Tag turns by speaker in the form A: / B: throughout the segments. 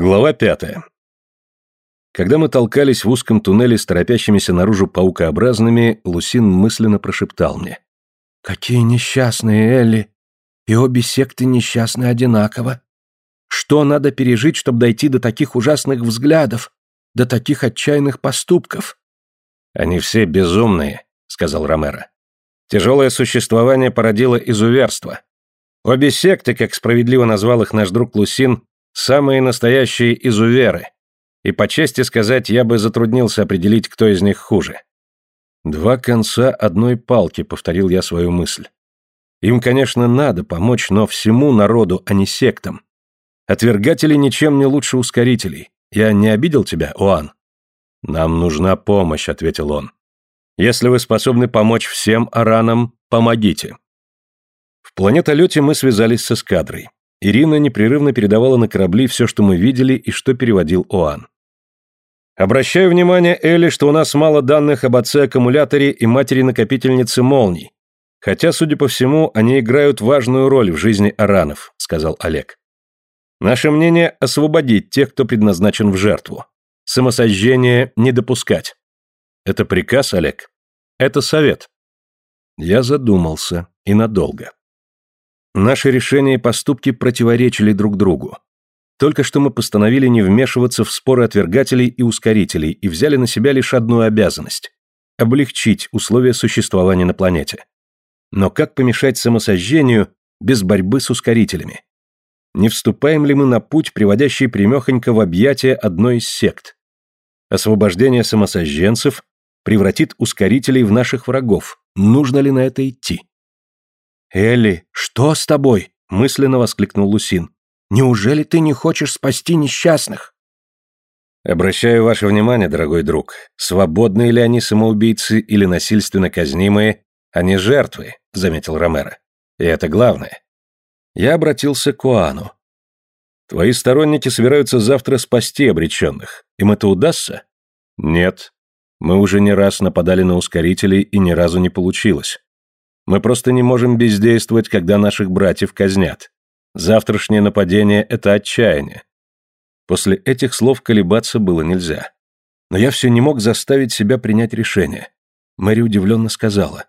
A: Глава пятая. Когда мы толкались в узком туннеле с торопящимися наружу паукообразными, Лусин мысленно прошептал мне.
B: «Какие несчастные, Элли! И обе секты несчастны одинаково. Что надо пережить, чтобы дойти до таких ужасных взглядов, до таких отчаянных поступков?»
A: «Они все безумные», — сказал Ромеро. «Тяжелое существование породило изуверство. Обе секты, как справедливо назвал их наш друг Лусин, самые настоящие изуверы. И по чести сказать, я бы затруднился определить, кто из них хуже. Два конца одной палки, повторил я свою мысль. Им, конечно, надо помочь, но всему народу, а не сектам. Отвергатели ничем не лучше ускорителей. Я не обидел тебя, Оан? Нам нужна помощь, ответил он. Если вы способны помочь всем аранам, помогите. В планетолете мы связались с эскадрой. Ирина непрерывно передавала на корабли все, что мы видели и что переводил Оан. Обращаю внимание, Элли, что у нас мало данных об отце-аккумуляторе и матери-накопительнице молний. Хотя, судя по всему, они играют важную роль в жизни аранов, сказал Олег. Наше мнение – освободить тех, кто предназначен в жертву. Самосожжение не допускать. Это приказ, Олег? Это совет. Я задумался, и надолго. Наши решения и поступки противоречили друг другу. Только что мы постановили не вмешиваться в споры отвергателей и ускорителей и взяли на себя лишь одну обязанность – облегчить условия существования на планете. Но как помешать самосожжению без борьбы с ускорителями? Не вступаем ли мы на путь, приводящий примехонько в объятия одной из сект? Освобождение самосожженцев превратит ускорителей в наших врагов. Нужно ли на это идти?
B: «Элли, что с тобой?» — мысленно воскликнул Лусин. «Неужели ты не хочешь спасти несчастных?»
A: Обращаю ваше внимание, дорогой друг, свободные ли они самоубийцы или насильственно казнимые, они жертвы, заметил Ромеро. И это главное. Я обратился к Уану. Твои сторонники собираются завтра спасти обреченных. Им это удастся? Нет. Мы уже не раз нападали на ускорителей, и ни разу не получилось. Мы просто не можем бездействовать, когда наших братьев казнят. Завтрашнее нападение — это отчаяние. После этих слов колебаться было нельзя. Но я все не мог заставить себя принять решение. Мэри удивленно сказала.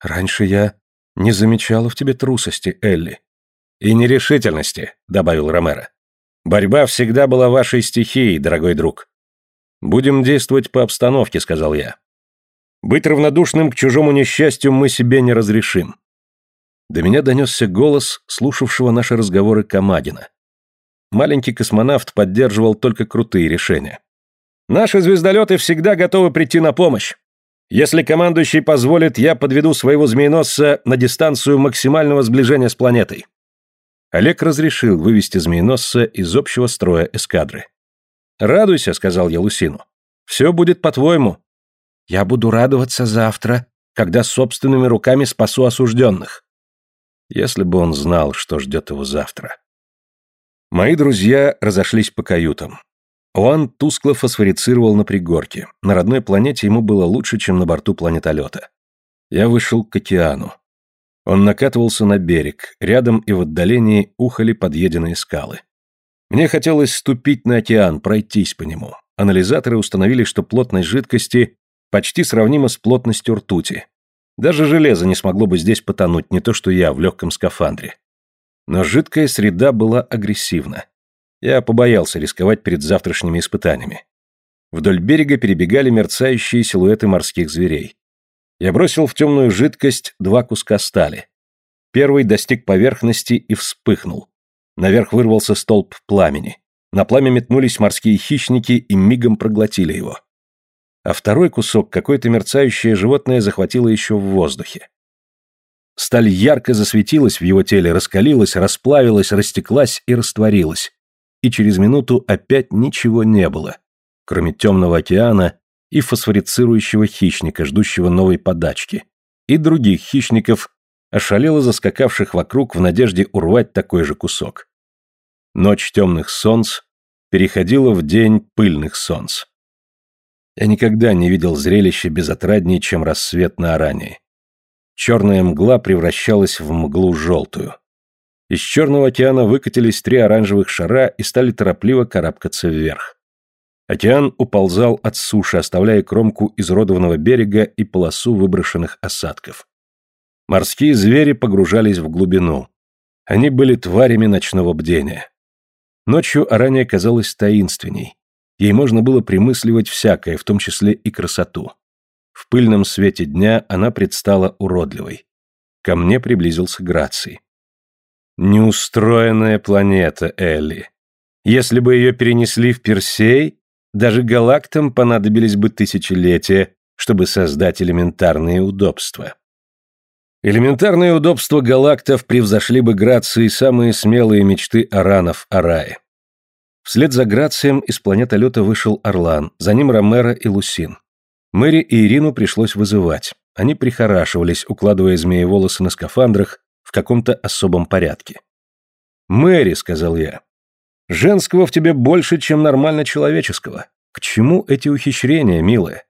A: «Раньше я не замечала в тебе трусости, Элли». «И нерешительности», — добавил Ромеро. «Борьба всегда была вашей стихией, дорогой друг». «Будем действовать по обстановке», — сказал я. Быть равнодушным к чужому несчастью мы себе не разрешим. До меня донесся голос слушавшего наши разговоры Камагина. Маленький космонавт поддерживал только крутые решения. «Наши звездолеты всегда готовы прийти на помощь. Если командующий позволит, я подведу своего змееносца на дистанцию максимального сближения с планетой». Олег разрешил вывести змееносца из общего строя эскадры. «Радуйся», — сказал я Лусину. «Все будет по-твоему. Я буду радоваться завтра, когда собственными руками спасу осужденных. Если бы он знал, что ждет его завтра. Мои друзья разошлись по каютам. Оан тускло фосфорицировал на пригорке. На родной планете ему было лучше, чем на борту планетолета. Я вышел к океану. Он накатывался на берег, рядом и в отдалении ухали подъеденные скалы. Мне хотелось ступить на океан, пройтись по нему. Анализаторы установили, что плотность жидкости почти сравнимо с плотностью ртути. Даже железо не смогло бы здесь потонуть, не то что я в легком скафандре. Но жидкая среда была агрессивна. Я побоялся рисковать перед завтрашними испытаниями. Вдоль берега перебегали мерцающие силуэты морских зверей. Я бросил в темную жидкость два куска стали. Первый достиг поверхности и вспыхнул. Наверх вырвался столб пламени. На пламя метнулись морские хищники и мигом проглотили его а второй кусок какое-то мерцающее животное захватило еще в воздухе. Сталь ярко засветилась в его теле, раскалилась, расплавилась, растеклась и растворилась. И через минуту опять ничего не было, кроме темного океана и фосфорицирующего хищника, ждущего новой подачки, и других хищников, ошалело заскакавших вокруг в надежде урвать такой же кусок. Ночь темных солнц переходила в день пыльных солнц. Я никогда не видел зрелища безотраднее, чем рассвет на Арании. Черная мгла превращалась в мглу желтую. Из Черного океана выкатились три оранжевых шара и стали торопливо карабкаться вверх. Океан уползал от суши, оставляя кромку изродованного берега и полосу выброшенных осадков. Морские звери погружались в глубину. Они были тварями ночного бдения. Ночью Арания казалась таинственней. Ей можно было примысливать всякое, в том числе и красоту. В пыльном свете дня она предстала уродливой. Ко мне приблизился Граций. Неустроенная планета, Элли. Если бы ее перенесли в Персей, даже галактам понадобились бы тысячелетия, чтобы создать элементарные удобства. Элементарные удобства галактов превзошли бы Грации самые смелые мечты аранов о рае. Вслед за Грацием из планетолета вышел Орлан, за ним Ромеро и Лусин. Мэри и Ирину пришлось вызывать. Они прихорашивались, укладывая змеи волосы на скафандрах в каком-то особом порядке. «Мэри», — сказал я, — «женского в тебе больше, чем нормально человеческого. К чему эти ухищрения, милая?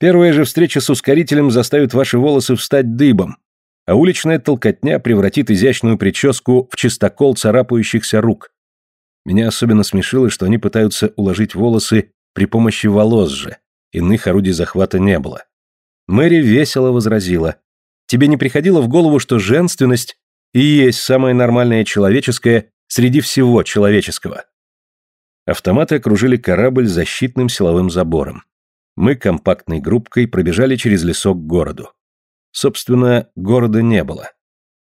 A: Первая же встреча с ускорителем заставит ваши волосы встать дыбом, а уличная толкотня превратит изящную прическу в чистокол царапающихся рук. Меня особенно смешило, что они пытаются уложить волосы при помощи волос же, иных орудий захвата не было. Мэри весело возразила. «Тебе не приходило в голову, что женственность и есть самое нормальное человеческое среди всего человеческого?» Автоматы окружили корабль защитным силовым забором. Мы компактной группкой пробежали через лесок к городу. Собственно, города не было.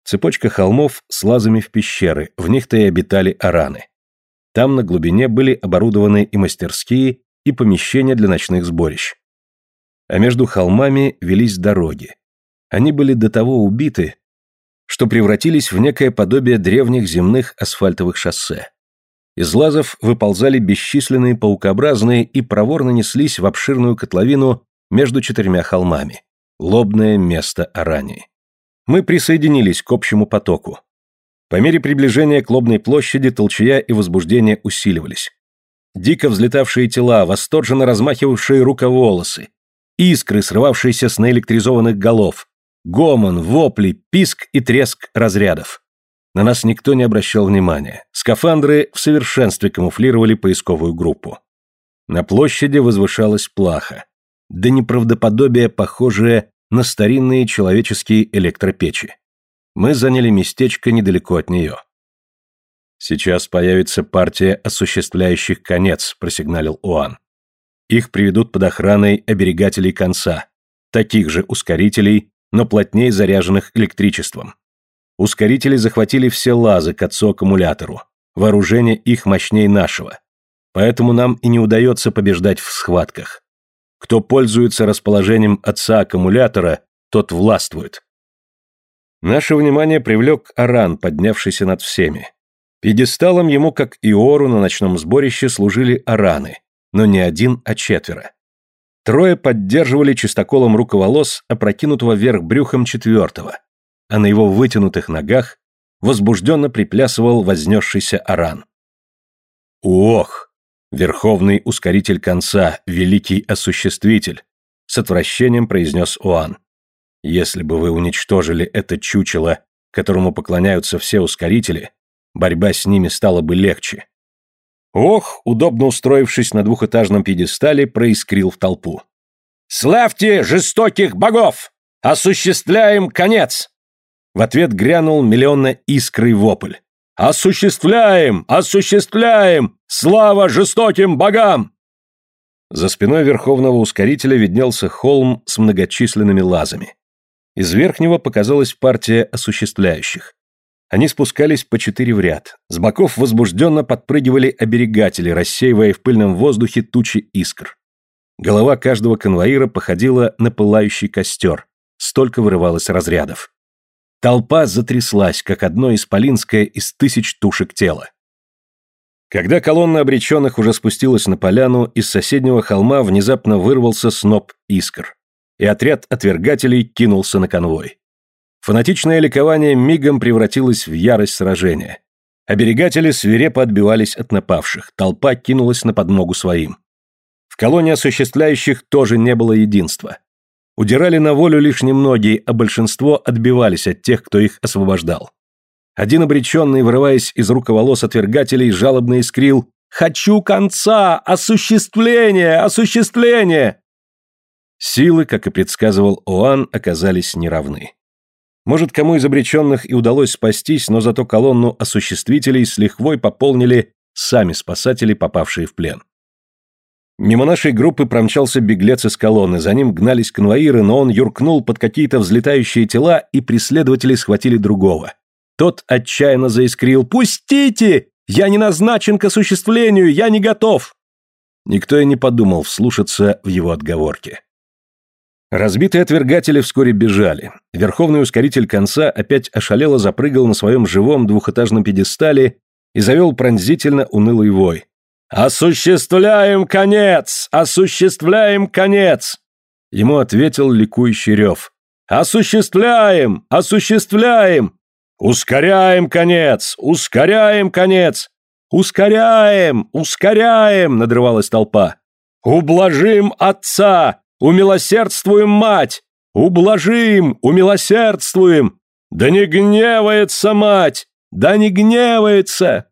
A: Цепочка холмов с лазами в пещеры, в них-то и обитали араны. Там на глубине были оборудованы и мастерские, и помещения для ночных сборищ. А между холмами велись дороги. Они были до того убиты, что превратились в некое подобие древних земных асфальтовых шоссе. Из лазов выползали бесчисленные паукообразные и проворно неслись в обширную котловину между четырьмя холмами лобное место Арании. Мы присоединились к общему потоку. По мере приближения к лобной площади толчья и возбуждение усиливались. Дико взлетавшие тела, восторженно размахивавшие рукаволосы, искры, срывавшиеся с наэлектризованных голов, гомон, вопли, писк и треск разрядов. На нас никто не обращал внимания. Скафандры в совершенстве камуфлировали поисковую группу. На площади возвышалась плаха. Да неправдоподобие, похожее на старинные человеческие электропечи. Мы заняли местечко недалеко от нее. «Сейчас появится партия осуществляющих конец», – просигналил Уан. «Их приведут под охраной оберегателей конца, таких же ускорителей, но плотнее заряженных электричеством. Ускорители захватили все лазы к отцу-аккумулятору, вооружение их мощнее нашего. Поэтому нам и не удается побеждать в схватках. Кто пользуется расположением отца аккумулятора, тот властвует. Наше внимание привлек Аран, поднявшийся над всеми. Пьедесталом ему, как и Ору, на ночном сборище служили Араны, но не один, а четверо. Трое поддерживали чистоколом руковолос, опрокинутого вверх брюхом четвертого, а на его вытянутых ногах возбужденно приплясывал вознесшийся Аран. «Ох!» Верховный ускоритель конца, великий осуществитель, с отвращением произнес Уан. Если бы вы уничтожили это чучело, которому поклоняются все ускорители, борьба с ними стала бы легче. Ох, удобно устроившись на двухэтажном пьедестале, проискрил в толпу. «Славьте жестоких богов! Осуществляем конец!» В ответ грянул миллионно искрый вопль. «Осуществляем! Осуществляем! Слава жестоким богам!» За спиной верховного ускорителя виднелся холм с многочисленными лазами. Из верхнего показалась партия осуществляющих. Они спускались по четыре в ряд. С боков возбужденно подпрыгивали оберегатели, рассеивая в пыльном воздухе тучи искр. Голова каждого конвоира походила на пылающий костер. Столько вырывалось разрядов. Толпа затряслась, как одно исполинское из тысяч тушек тела. Когда колонна обреченных уже спустилась на поляну, из соседнего холма внезапно вырвался сноп искр, и отряд отвергателей кинулся на конвой. Фанатичное ликование мигом превратилось в ярость сражения. Оберегатели свирепо отбивались от напавших, толпа кинулась на подмогу своим. В колонии осуществляющих тоже не было единства. Удирали на волю лишь немногие, а большинство отбивались от тех, кто их освобождал. Один обреченный, вырываясь из рукаволос отвергателей, жалобно искрил «Хочу конца! Осуществление! Осуществление!» Силы, как и предсказывал Оан, оказались неравны. Может, кому из обреченных и удалось спастись, но зато колонну осуществителей с лихвой пополнили сами спасатели, попавшие в плен. Мимо нашей группы промчался беглец из колонны, за ним гнались конвоиры, но он юркнул под какие-то взлетающие тела, и преследователи схватили другого. Тот отчаянно заискрил «Пустите! Я не назначен к осуществлению, я не готов!» Никто и не подумал вслушаться в его отговорки. Разбитые отвергатели вскоре бежали. Верховный ускоритель конца опять ошалело запрыгал на своем живом двухэтажном пьедестале и завел пронзительно унылый вой. «Осуществляем конец! Осуществляем конец!» Ему ответил ликующий рев. «Осуществляем! Осуществляем! Ускоряем конец! Ускоряем конец! Ускоряем! Ускоряем!» надрывалась толпа. «Ублажим отца! Умилосердствуем мать! Ублажим! Умилосердствуем! Да не гневается мать! Да не гневается!»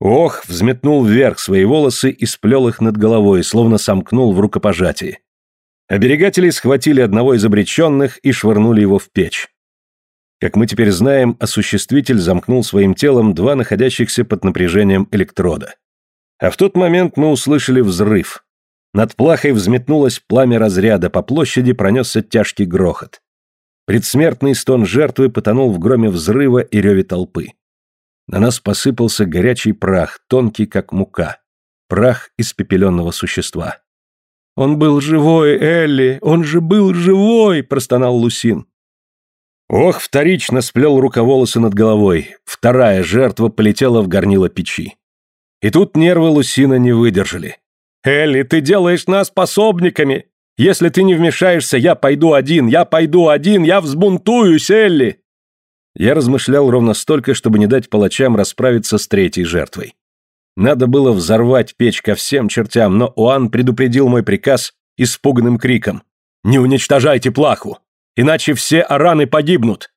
A: Ох, взметнул вверх свои волосы и сплел их над головой, словно сомкнул в рукопожатии. Оберегатели схватили одного из обреченных и швырнули его в печь. Как мы теперь знаем, осуществитель замкнул своим телом два находящихся под напряжением электрода. А в тот момент мы услышали взрыв. Над плахой взметнулось пламя разряда, по площади пронесся тяжкий грохот. Предсмертный стон жертвы потонул в громе взрыва и реве толпы. На нас посыпался горячий прах, тонкий как мука. Прах испепеленного существа. «Он был живой, Элли! Он же был живой!» – простонал Лусин. Ох, вторично сплел рукаволосы над головой. Вторая жертва полетела в горнило печи. И тут нервы Лусина не выдержали. «Элли, ты делаешь нас пособниками! Если ты не вмешаешься, я пойду один, я пойду один, я взбунтуюсь, Элли!» Я размышлял ровно столько, чтобы не дать палачам расправиться с третьей жертвой. Надо было взорвать печь ко всем чертям, но Уан предупредил мой приказ испуганным криком. «Не уничтожайте плаху, иначе все араны погибнут!»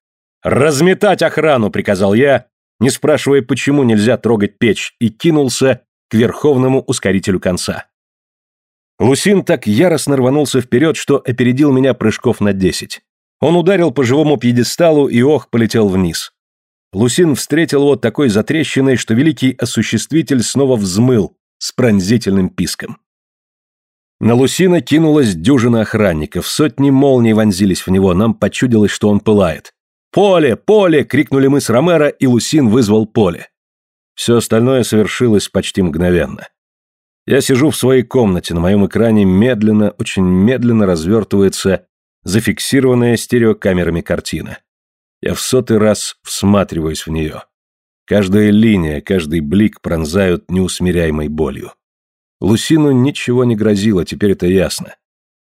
A: «Разметать охрану!» — приказал я, не спрашивая, почему нельзя трогать печь, и кинулся к верховному ускорителю конца. Лусин так яростно рванулся вперед, что опередил меня прыжков на десять. Он ударил по живому пьедесталу и ох полетел вниз. Лусин встретил его такой затрещиной, что великий осуществитель снова взмыл с пронзительным писком. На Лусина кинулась дюжина охранников, сотни молний вонзились в него, нам почудилось, что он пылает. «Поле! Поле!» — крикнули мы с Ромеро, и Лусин вызвал поле. Все остальное совершилось почти мгновенно. Я сижу в своей комнате, на моем экране медленно, очень медленно развертывается зафиксированная стереокамерами картина. Я в сотый раз всматриваюсь в нее. Каждая линия, каждый блик пронзают неусмиряемой болью. Лусину ничего не грозило, теперь это ясно.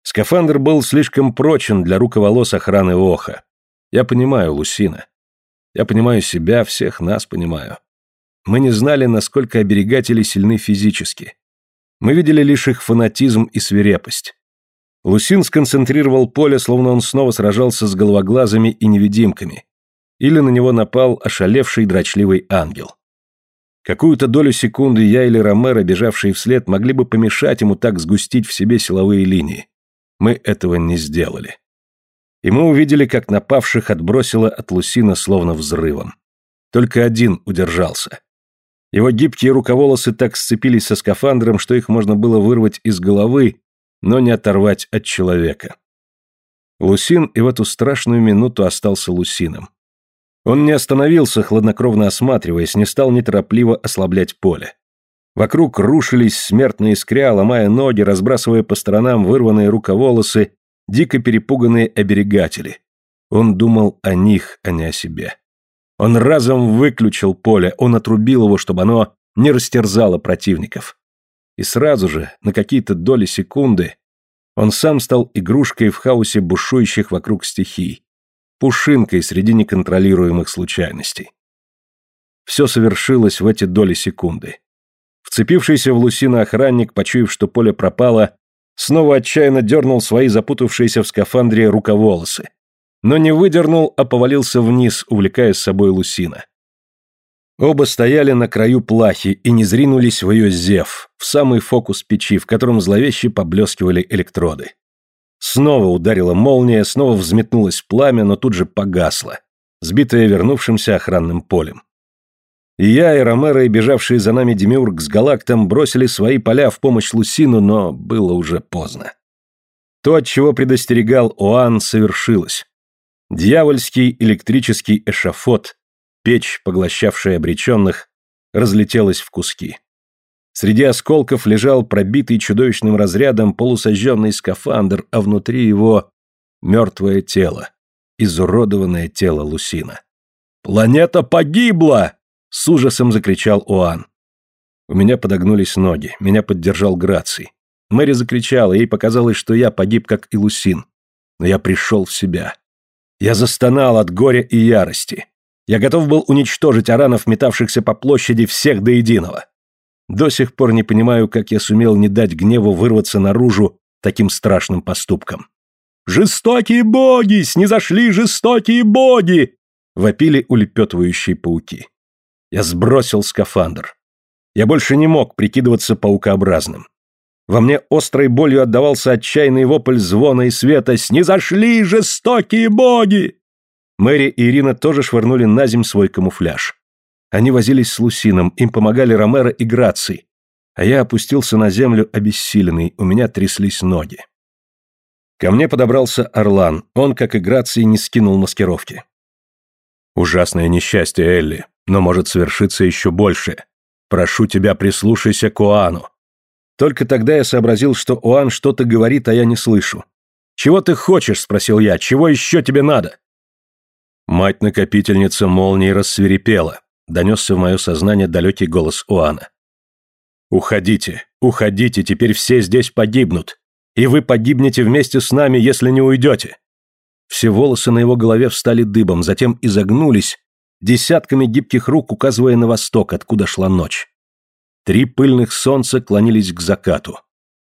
A: Скафандр был слишком прочен для руковолос охраны Оха. Я понимаю Лусина. Я понимаю себя, всех нас понимаю. Мы не знали, насколько оберегатели сильны физически. Мы видели лишь их фанатизм и свирепость. Лусин сконцентрировал поле, словно он снова сражался с головоглазами и невидимками. Или на него напал ошалевший дрочливый ангел. Какую-то долю секунды я или Ромеро, бежавшие вслед, могли бы помешать ему так сгустить в себе силовые линии. Мы этого не сделали. И мы увидели, как напавших отбросило от Лусина словно взрывом. Только один удержался. Его гибкие рукаволосы так сцепились со скафандром, что их можно было вырвать из головы но не оторвать от человека. Лусин и в эту страшную минуту остался Лусином. Он не остановился, хладнокровно осматриваясь, не стал неторопливо ослаблять поле. Вокруг рушились смертные искря, ломая ноги, разбрасывая по сторонам вырванные рукаволосы, дико перепуганные оберегатели. Он думал о них, а не о себе. Он разом выключил поле, он отрубил его, чтобы оно не растерзало противников. И сразу же, на какие-то доли секунды, он сам стал игрушкой в хаосе бушующих вокруг стихий, пушинкой среди неконтролируемых случайностей. Все совершилось в эти доли секунды. Вцепившийся в Лусина охранник, почуяв, что поле пропало, снова отчаянно дернул свои запутавшиеся в скафандре рукаволосы. Но не выдернул, а повалился вниз, увлекая с собой Лусина. Оба стояли на краю плахи и не зринулись в ее зев, в самый фокус печи, в котором зловеще поблескивали электроды. Снова ударила молния, снова взметнулось пламя, но тут же погасло, сбитое вернувшимся охранным полем. И я, и Ромеро, и бежавшие за нами Демиург с Галактом бросили свои поля в помощь Лусину, но было уже поздно. То, от чего предостерегал Оан, совершилось. Дьявольский электрический эшафот, печь, поглощавшая обреченных, разлетелась в куски. Среди осколков лежал пробитый чудовищным разрядом полусожженный скафандр, а внутри его мертвое тело, изуродованное тело Лусина. «Планета погибла!» — с ужасом закричал Оан. У меня подогнулись ноги, меня поддержал Граций. Мэри закричала, ей показалось, что я погиб, как и Лусин. Но я пришел в себя. Я застонал от горя и ярости. Я готов был уничтожить аранов, метавшихся по площади, всех до единого. До сих пор не понимаю, как я сумел не дать гневу вырваться наружу таким страшным поступком. «Жестокие боги! Снизошли жестокие боги!» — вопили улепетывающие пауки. Я сбросил скафандр. Я больше не мог прикидываться паукообразным. Во мне острой болью отдавался отчаянный вопль звона и света «Снизошли жестокие боги!» Мэри и Ирина тоже швырнули на земь свой камуфляж. Они возились с Лусином, им помогали Ромеро и Граций, а я опустился на землю обессиленный, у меня тряслись ноги. Ко мне подобрался Орлан, он, как и Граций, не скинул маскировки. «Ужасное несчастье, Элли, но может свершиться еще больше. Прошу тебя, прислушайся к Оану. Только тогда я сообразил, что Оан что-то говорит, а я не слышу. «Чего ты хочешь?» – спросил я. «Чего еще тебе надо?» Мать-накопительница молнии рассверепела. Донесся в мое сознание далекий голос Оана. «Уходите, уходите, теперь все здесь погибнут. И вы погибнете вместе с нами, если не уйдете». Все волосы на его голове встали дыбом, затем изогнулись, десятками гибких рук указывая на восток, откуда шла ночь. Три пыльных солнца клонились к закату.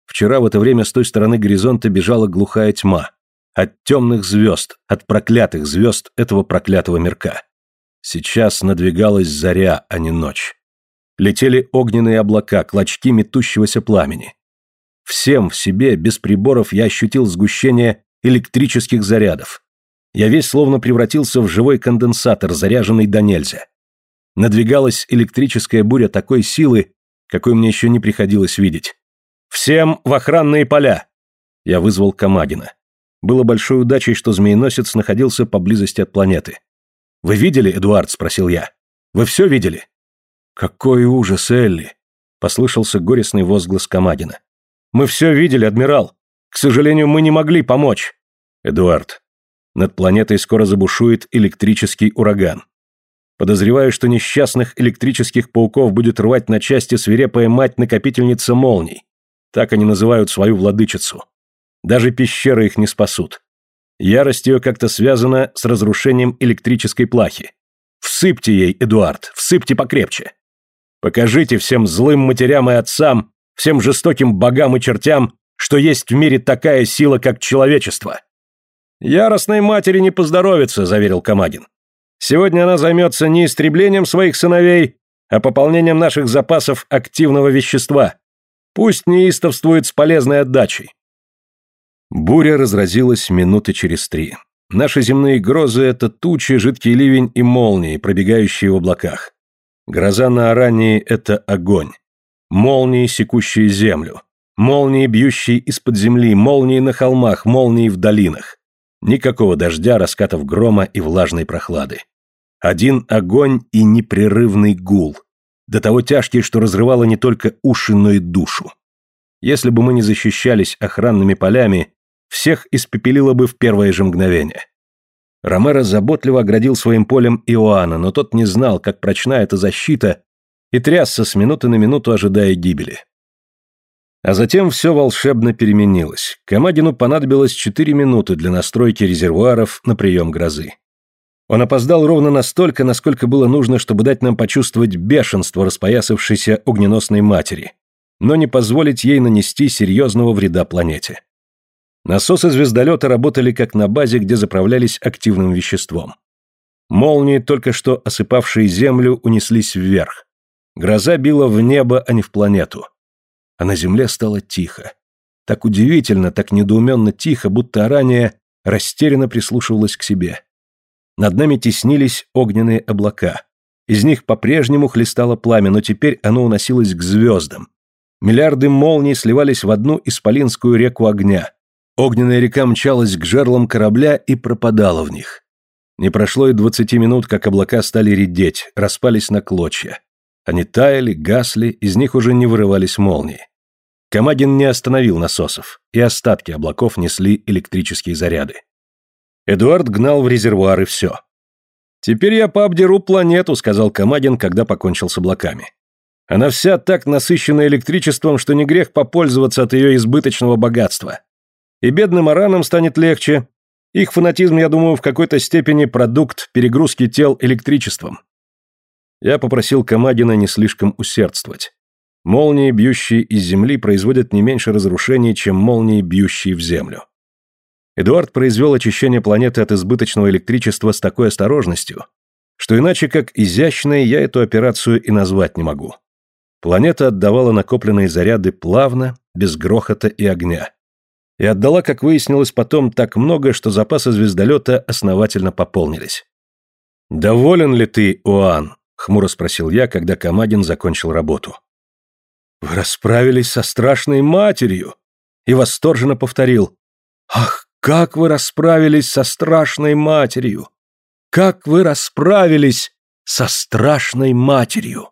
A: Вчера в это время с той стороны горизонта бежала глухая тьма. От темных звезд, от проклятых звезд этого проклятого мирка. Сейчас надвигалась заря, а не ночь. Летели огненные облака, клочки метущегося пламени. Всем в себе, без приборов, я ощутил сгущение электрических зарядов. Я весь словно превратился в живой конденсатор, заряженный до нельзя. Надвигалась электрическая буря такой силы, какой мне еще не приходилось видеть. «Всем в охранные поля!» Я вызвал Камагина. Было большой удачей, что змееносец находился поблизости от планеты. «Вы видели, Эдуард?» – спросил я. «Вы все видели?» «Какой ужас, Элли!» – послышался горестный возглас Камагина. «Мы все видели, адмирал. К сожалению, мы не могли помочь». «Эдуард, над планетой скоро забушует электрический ураган. Подозреваю, что несчастных электрических пауков будет рвать на части свирепая мать-накопительница молний. Так они называют свою владычицу. Даже пещеры их не спасут. Ярость ее как-то связана с разрушением электрической плахи. Всыпьте ей, Эдуард, всыпьте покрепче. Покажите всем злым матерям и отцам, всем жестоким богам и чертям, что есть в мире такая сила, как человечество. Яростной матери не поздоровится, заверил Камагин. Сегодня она займется не истреблением своих сыновей, а пополнением наших запасов активного вещества. Пусть неистовствует с полезной отдачей. Буря разразилась минуты через три. Наши земные грозы — это тучи, жидкий ливень и молнии, пробегающие в облаках. Гроза на Арании — это огонь. Молнии, секущие землю. Молнии, бьющие из-под земли, молнии на холмах, молнии в долинах. Никакого дождя, раскатов грома и влажной прохлады. Один огонь и непрерывный гул. До того тяжкий, что разрывало не только уши, но и душу. Если бы мы не защищались охранными полями, всех испепелило бы в первое же мгновение. Ромеро заботливо оградил своим полем Иоанна, но тот не знал, как прочна эта защита, и трясся с минуты на минуту, ожидая гибели. А затем все волшебно переменилось. Камагину понадобилось четыре минуты для настройки резервуаров на прием грозы. Он опоздал ровно настолько, насколько было нужно, чтобы дать нам почувствовать бешенство распоясавшейся огненосной матери, но не позволить ей нанести серьезного вреда планете. Насосы звездолета работали как на базе, где заправлялись активным веществом. Молнии, только что осыпавшие землю, унеслись вверх. Гроза била в небо, а не в планету. А на земле стало тихо. Так удивительно, так недоуменно тихо, будто ранее растерянно прислушивалась к себе. Над нами теснились огненные облака. Из них по-прежнему хлестало пламя, но теперь оно уносилось к звездам. Миллиарды молний сливались в одну исполинскую реку огня. Огненная река мчалась к жерлам корабля и пропадала в них. Не прошло и двадцати минут, как облака стали редеть, распались на клочья. Они таяли, гасли, из них уже не вырывались молнии. Камагин не остановил насосов, и остатки облаков несли электрические заряды. Эдуард гнал в резервуары все. «Теперь я пообдеру планету», — сказал Камагин, когда покончил с облаками. «Она вся так насыщена электричеством, что не грех попользоваться от ее избыточного богатства. И бедным аранам станет легче. Их фанатизм, я думаю, в какой-то степени продукт перегрузки тел электричеством». Я попросил Камагина не слишком усердствовать. Молнии, бьющие из Земли, производят не меньше разрушений, чем молнии, бьющие в Землю. Эдуард произвел очищение планеты от избыточного электричества с такой осторожностью, что иначе как изящной я эту операцию и назвать не могу. Планета отдавала накопленные заряды плавно, без грохота и огня. И отдала, как выяснилось потом, так много, что запасы звездолета основательно пополнились. «Доволен ли ты, Уан?» — хмуро спросил я, когда Камагин закончил работу. «Вы расправились со страшной матерью!» И восторженно повторил. «Ах, как вы расправились со страшной матерью! Как вы расправились со страшной матерью!»